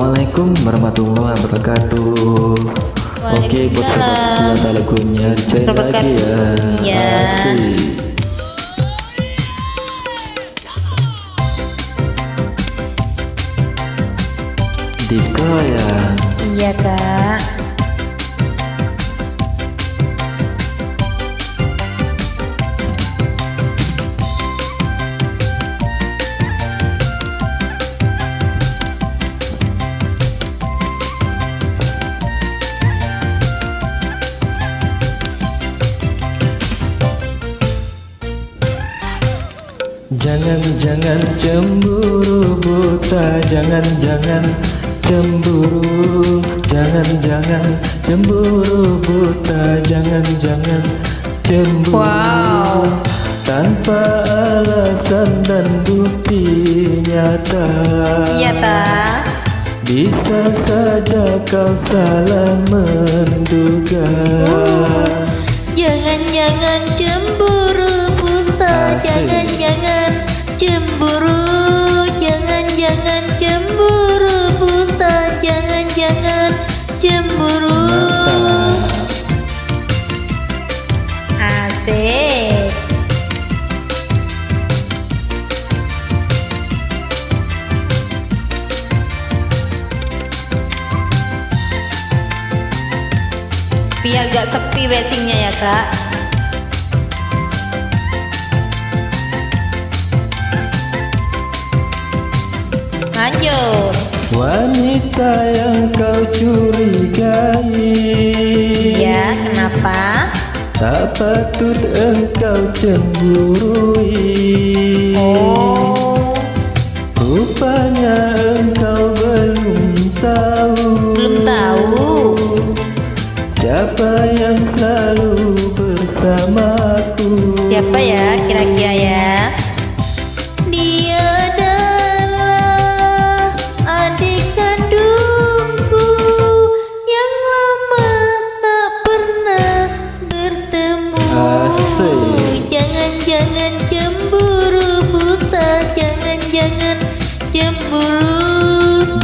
Assalamualaikum warahmatullahi wabarakatuh. Oke, buat sobat lagunya join lagi ya. Iya. Asik. Dito ya. Iya kak. Jangan-jangan cemburu buta. Jangan-jangan cemburu. Jangan-jangan cemburu buta. Jangan-jangan cemburu. Wow. Tanpa alasan dan bukti nyata. Iya tak. Bisa saja kau salah menduga. Jangan-jangan cemburu Asik. Jangan-jangan cemburu. Jangan-jangan cemburu buta. Jangan-jangan cemburu. Asik. Biar gak sepi basingnya ya kak. Lanjut. Wanita yang kau curigai Iya, kenapa? Tak patut engkau cemburui Oh, Rupanya engkau belum tahu belum tahu. Siapa yang selalu bersamaku Siapa ya kira-kira ya?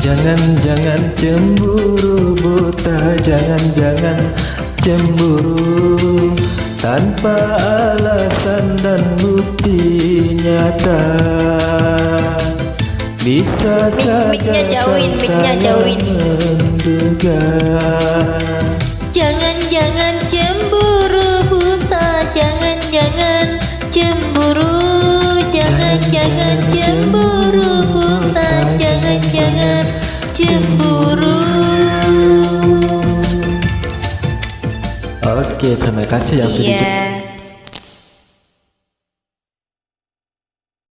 Jangan-jangan cemburu buta. Jangan-jangan cemburu. Tanpa alasan dan bukti nyata. Bisa saja jauhin, salah jauhin. menduga. Jangan-jangan cemburu buta, jangan-jangan cemburu, jangan-jangan cemburu cemburu. Oke terima kasih yang Iya.